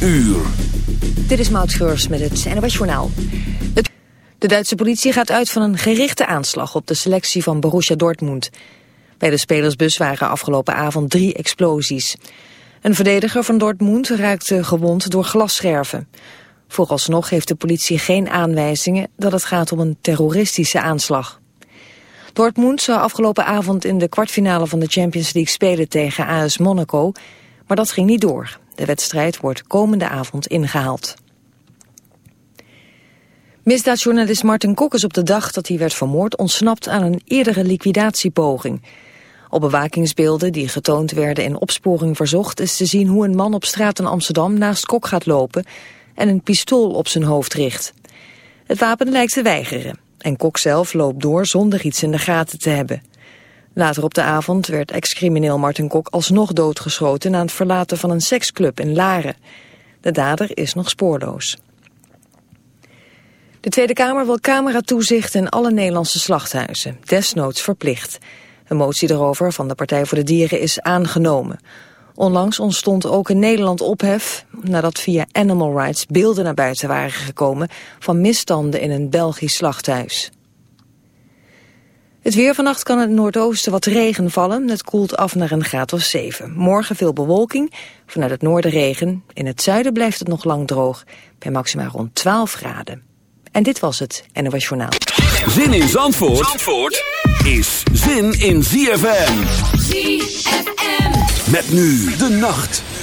uur. Dit is Maud Schreurs met het NOS Journaal. De Duitse politie gaat uit van een gerichte aanslag op de selectie van Borussia Dortmund. Bij de spelersbus waren afgelopen avond drie explosies. Een verdediger van Dortmund raakte gewond door glasscherven. Vooralsnog heeft de politie geen aanwijzingen dat het gaat om een terroristische aanslag. Dortmund zou afgelopen avond in de kwartfinale van de Champions League spelen tegen AS Monaco, maar dat ging niet door. De wedstrijd wordt komende avond ingehaald. Misdaadjournalist Martin Kok is op de dag dat hij werd vermoord ontsnapt aan een eerdere liquidatiepoging. Op bewakingsbeelden die getoond werden in opsporing verzocht is te zien hoe een man op straat in Amsterdam naast Kok gaat lopen en een pistool op zijn hoofd richt. Het wapen lijkt te weigeren en Kok zelf loopt door zonder iets in de gaten te hebben. Later op de avond werd ex-crimineel Martin Kok alsnog doodgeschoten na het verlaten van een seksclub in Laren. De dader is nog spoorloos. De Tweede Kamer wil cameratoezicht in alle Nederlandse slachthuizen, desnoods verplicht. Een motie daarover van de Partij voor de Dieren is aangenomen. Onlangs ontstond ook in Nederland ophef nadat via Animal Rights beelden naar buiten waren gekomen van misstanden in een Belgisch slachthuis. Het weer vannacht kan in het noordoosten wat regen vallen. Het koelt af naar een graad of 7. Morgen veel bewolking, vanuit het noorden regen. In het zuiden blijft het nog lang droog, bij maximaal rond 12 graden. En dit was het NOS Journaal. Zin in Zandvoort, Zandvoort is zin in ZFM. ZFM. Met nu de nacht.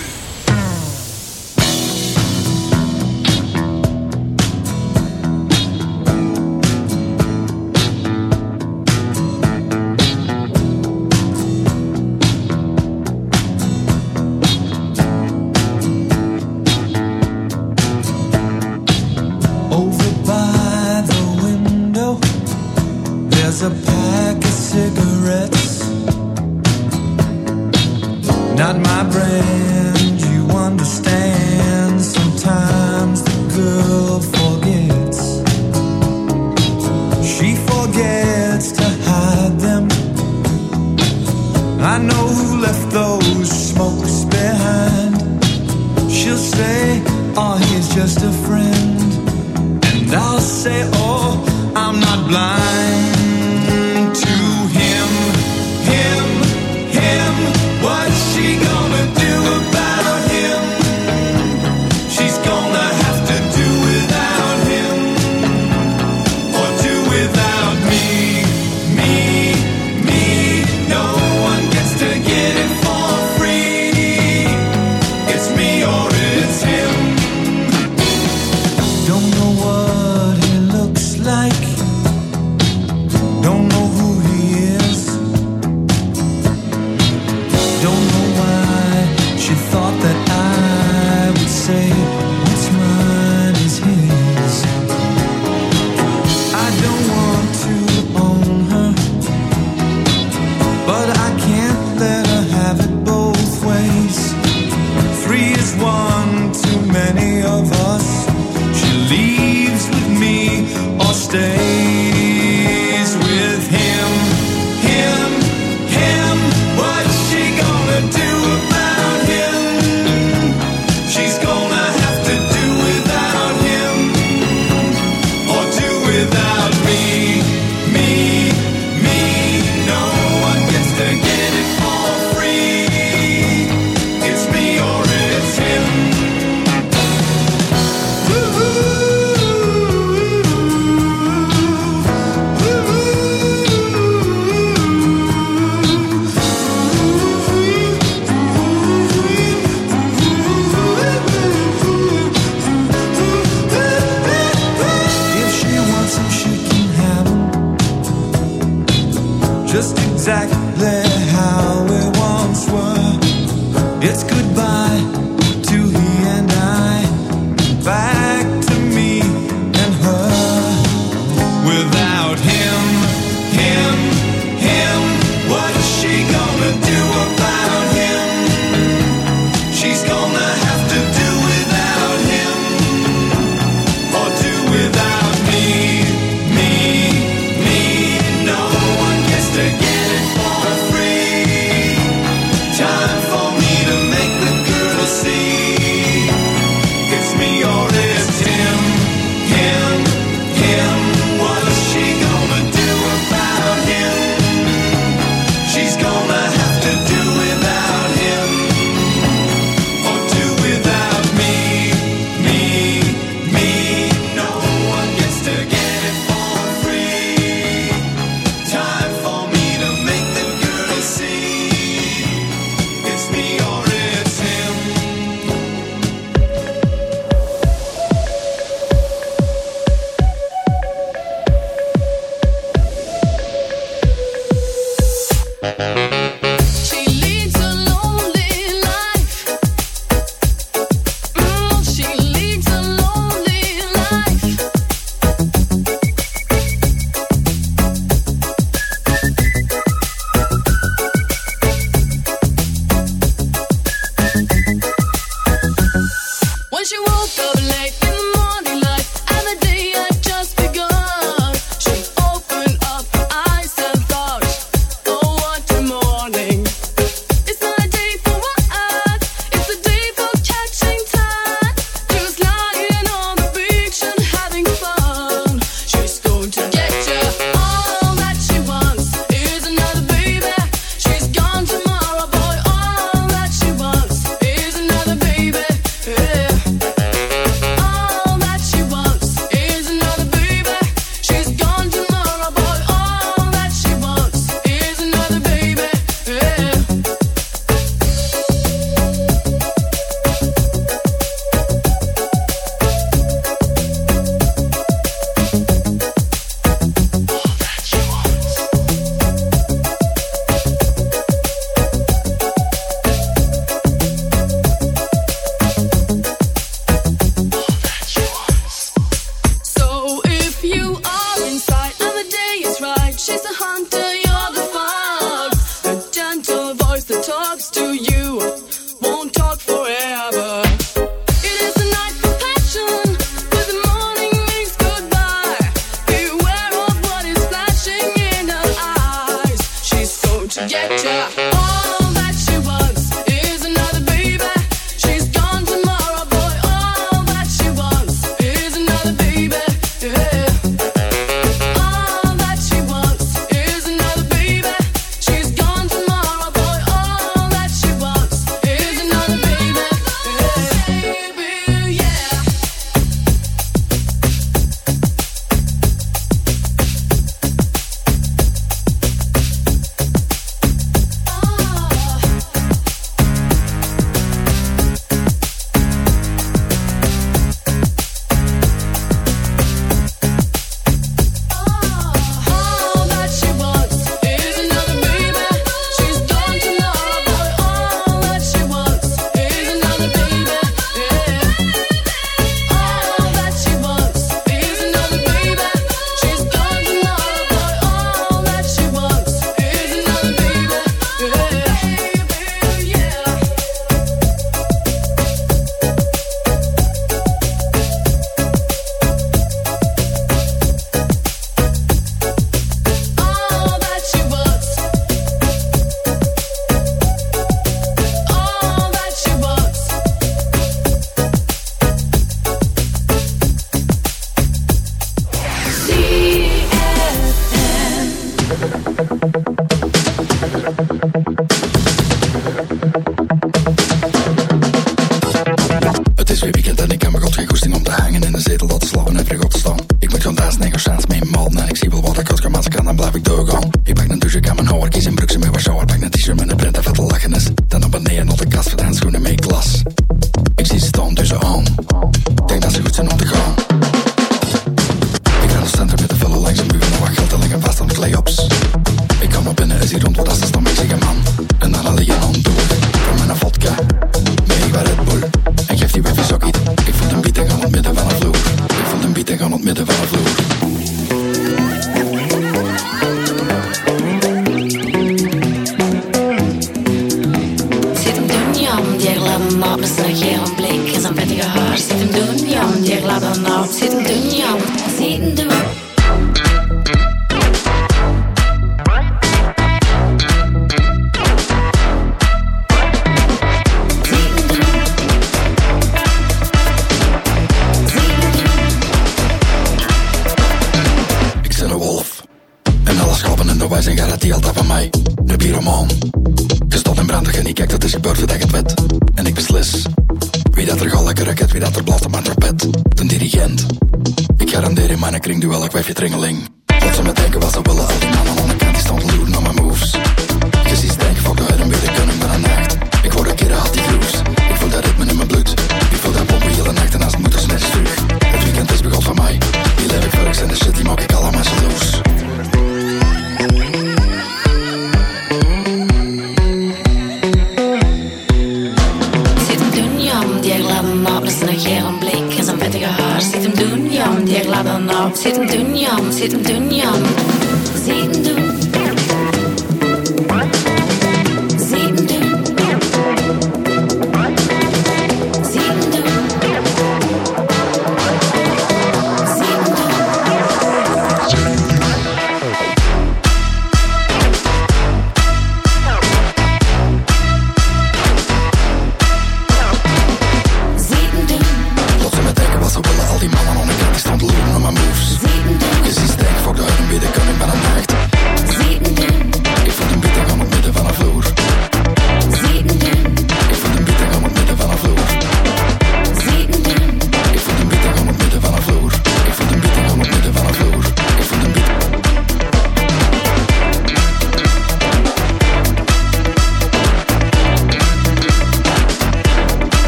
Mm-hmm.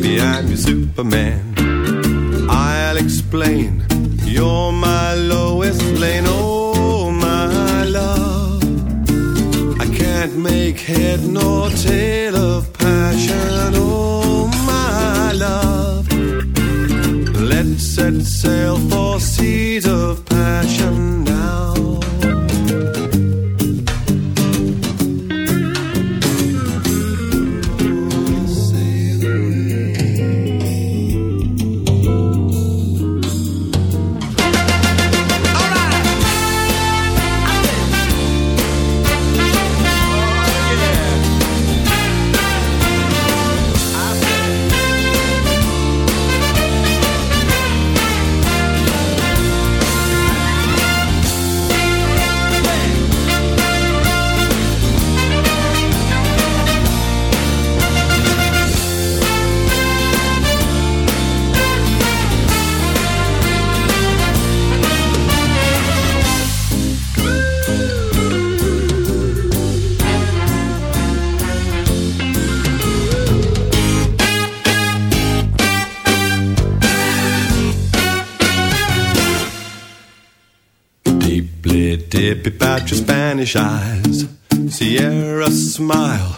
baby, I'm your Superman. I'll explain, you're my lowest lane, oh my love. I can't make head nor tail of passion, oh my love. Let's set sail for eyes. Sierra smile,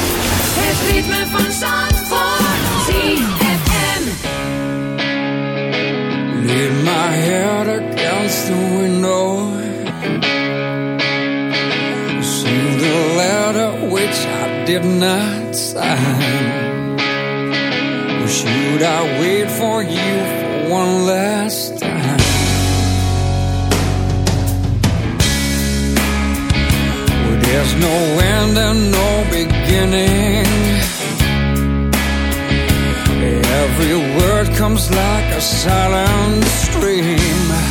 Against the window. See the letter which I did not sign. Or should I wait for you for one last time? Well, there's no end and no beginning. Every word comes like a silent stream.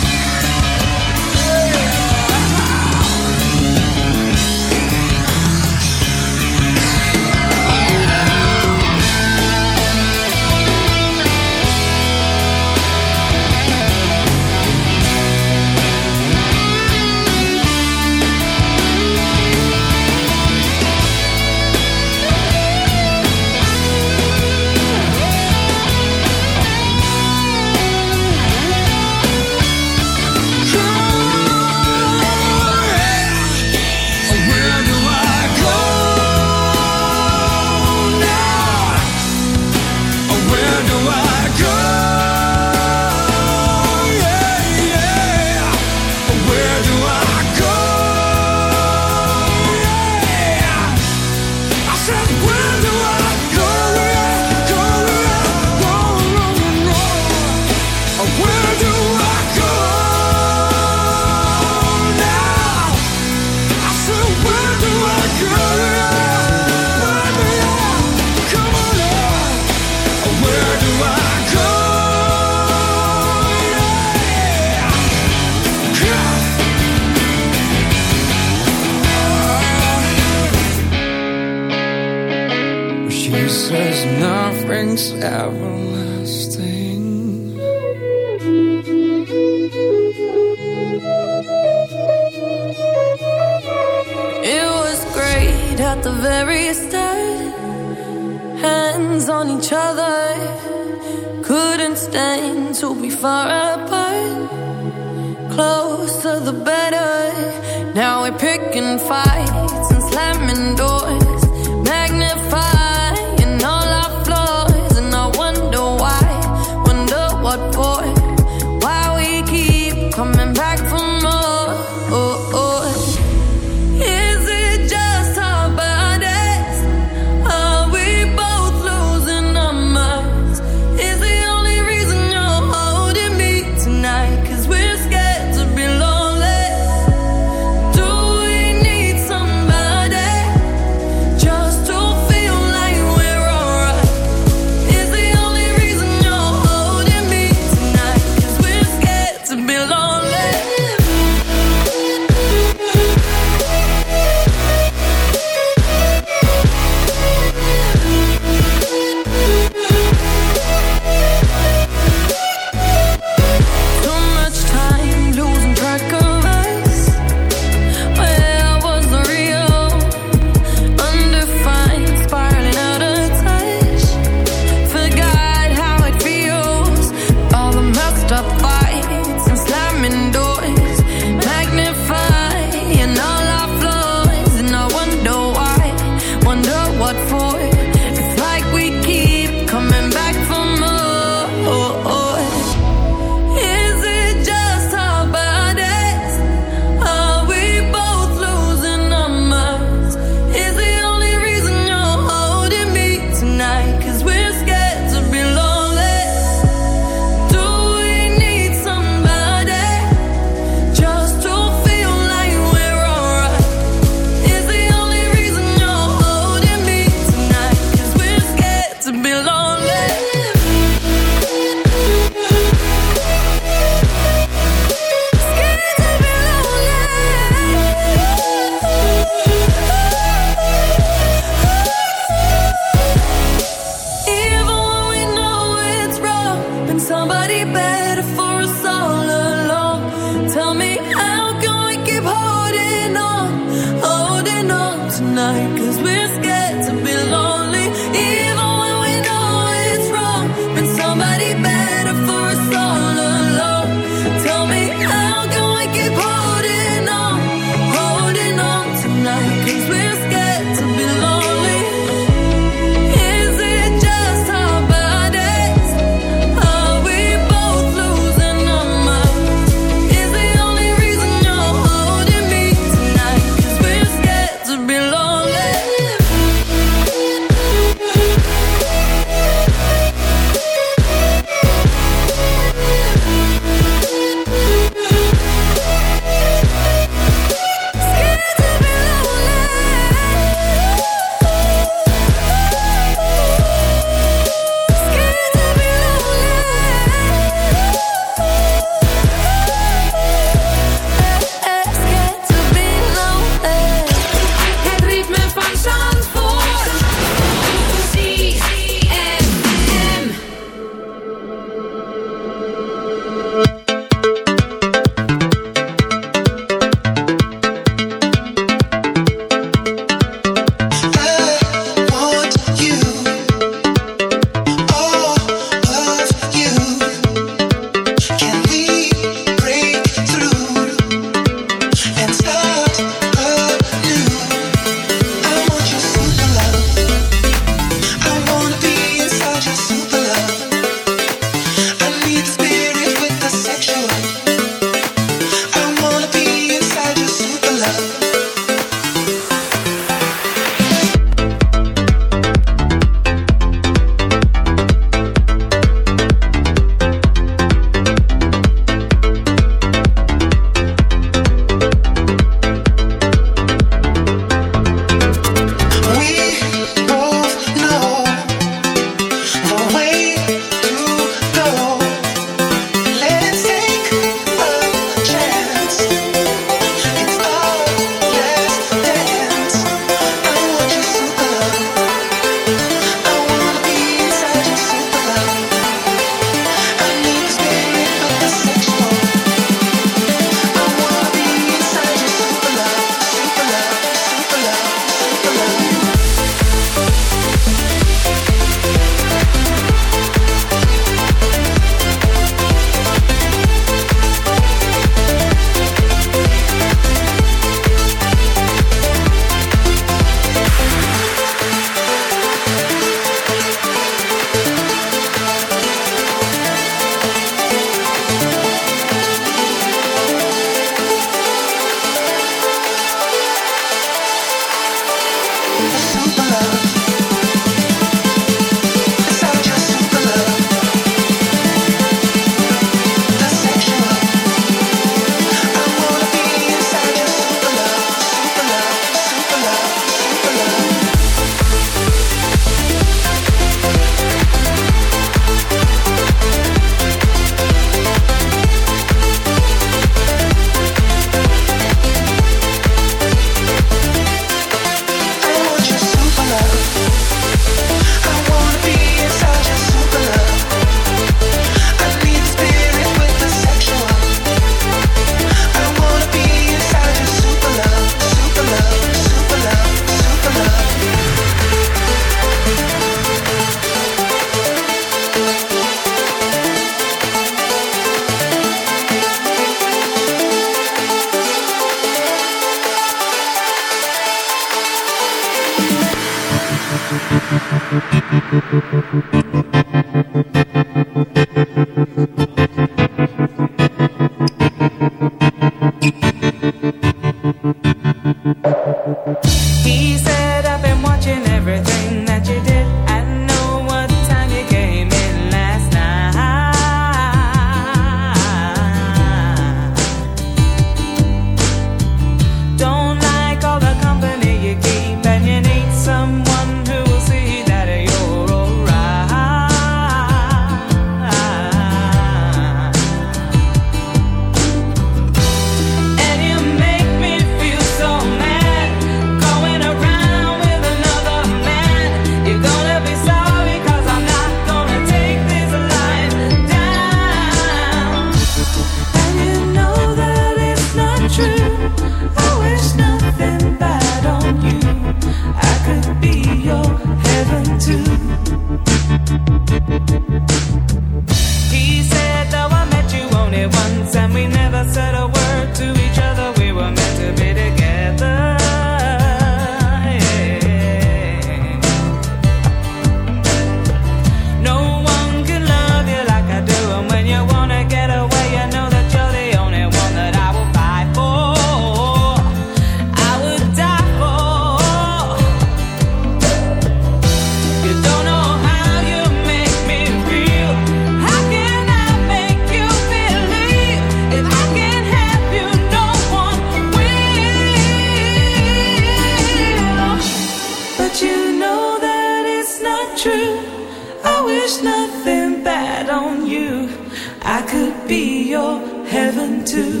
heaven too.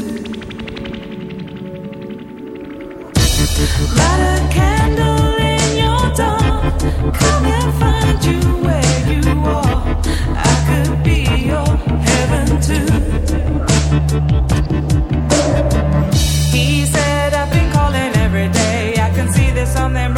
Light a candle in your dark. Come and find you where you are. I could be your heaven too. He said, I've been calling every day. I can see there's something.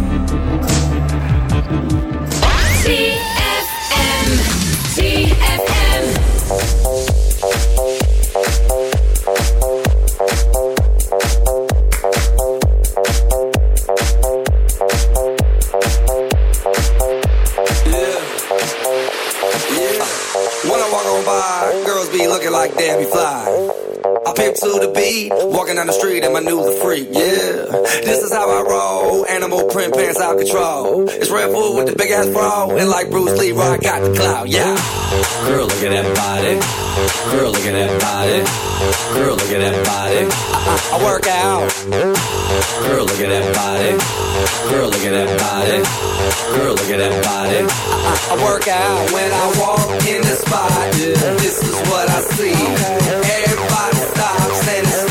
like a cloud, yeah. Girl, look at that body. Girl, look at that body. Girl, look at that body. I, I, I work out. Girl, look at that body. Girl, look at that body. Girl, look at that body. I, I work out when I walk in the spot. Yeah, this is what I see. Everybody stops and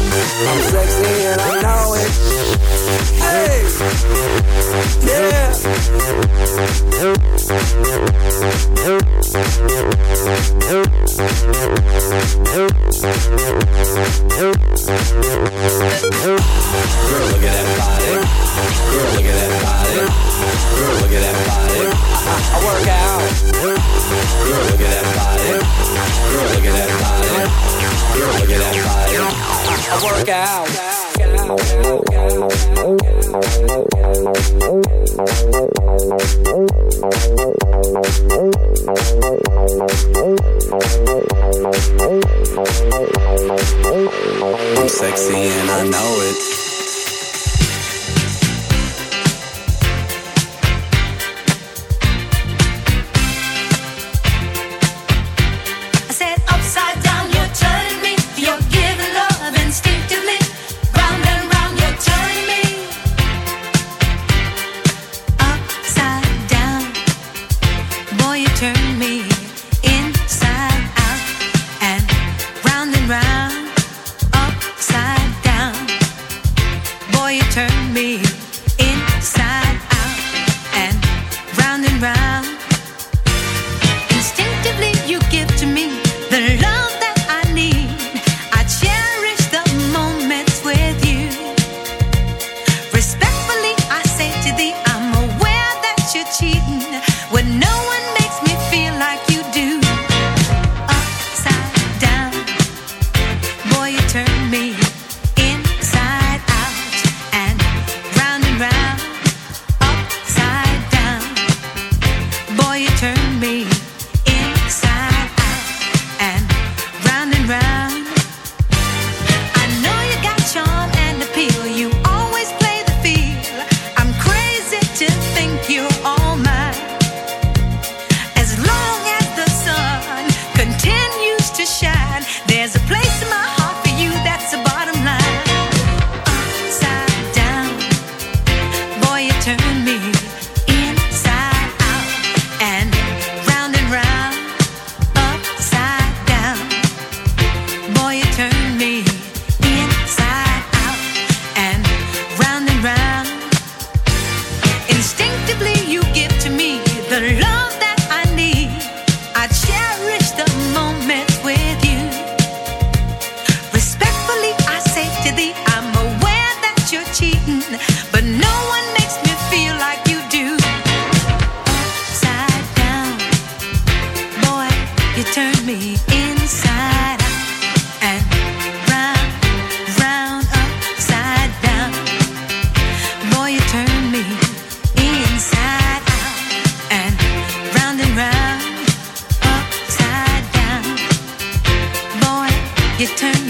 I'm sexy and I know it. Hey. Yeah. Girl, look at that body. Girl, look at that body. Girl, look at that body. I, I work out. Girl, look at that body. Girl, look at that body. Girl, look at that body. Work. I'm sexy and I know it.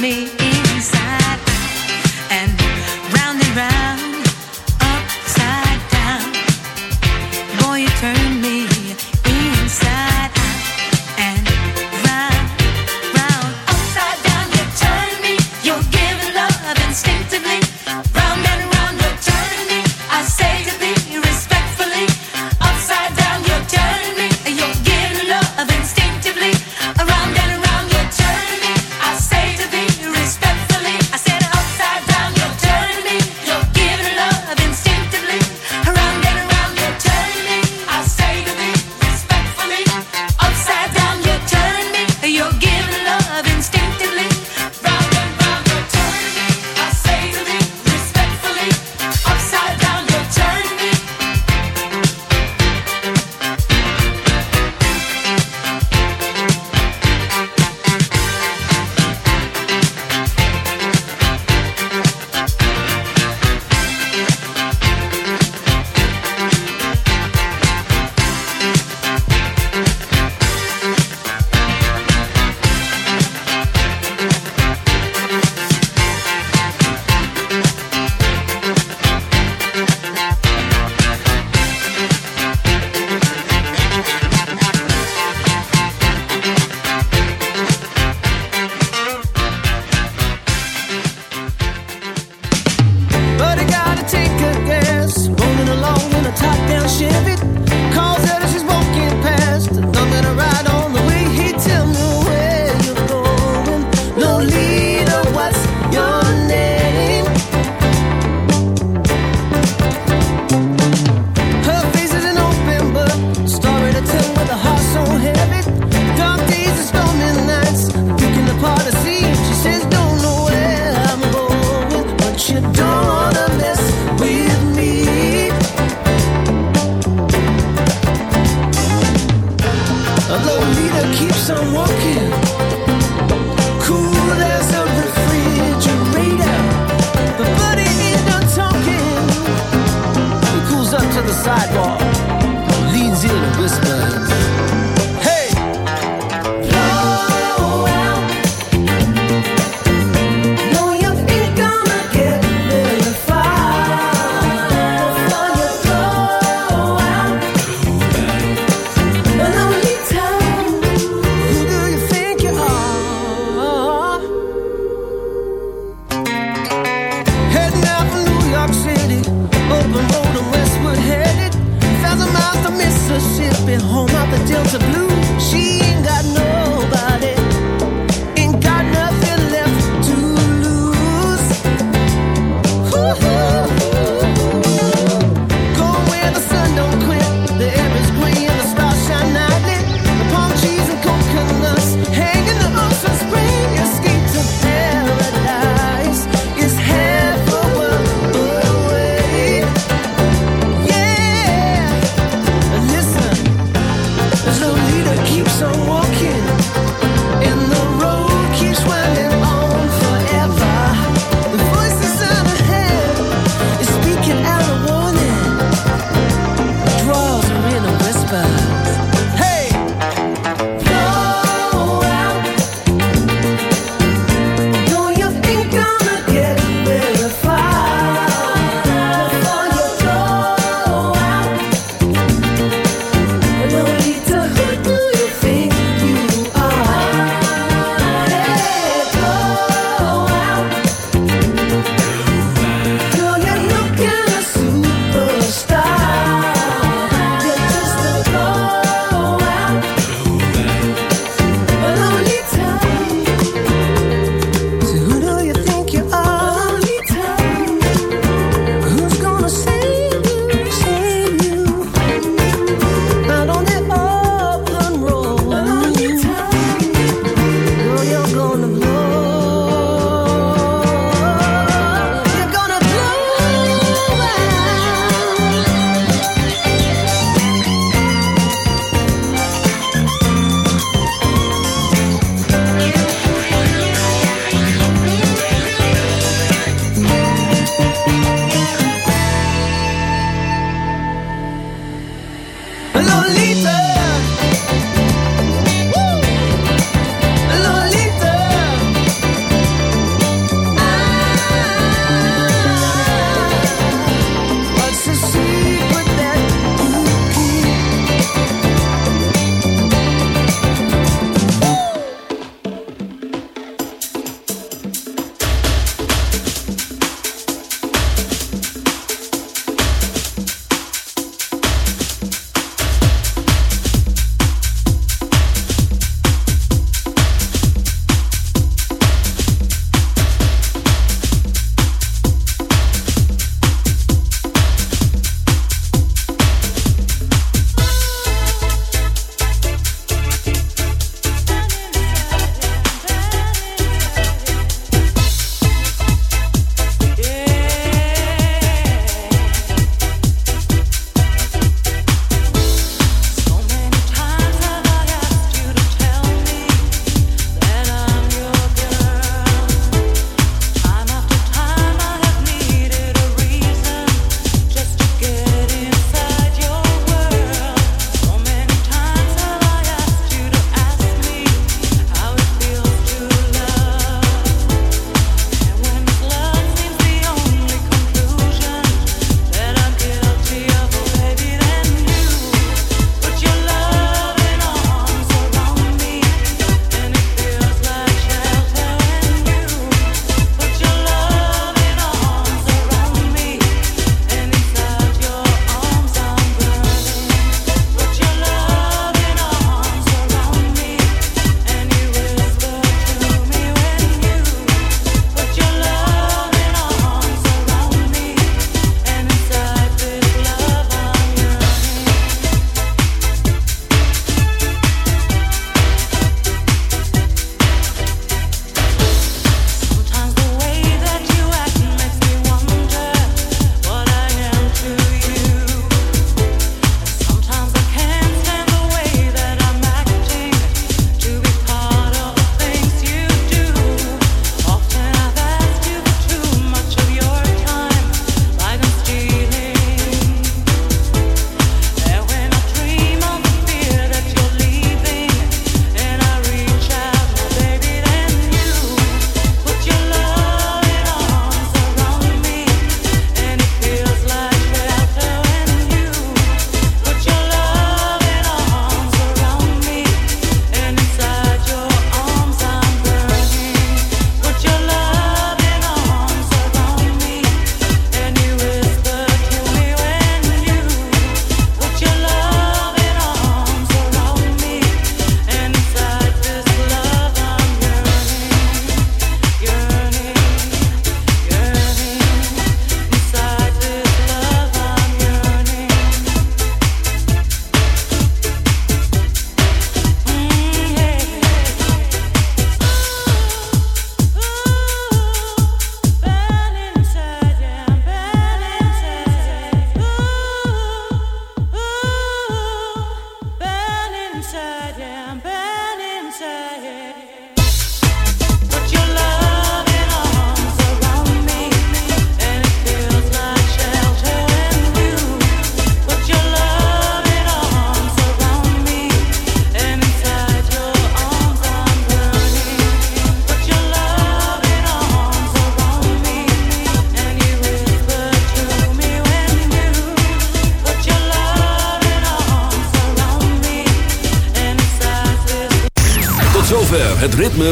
me.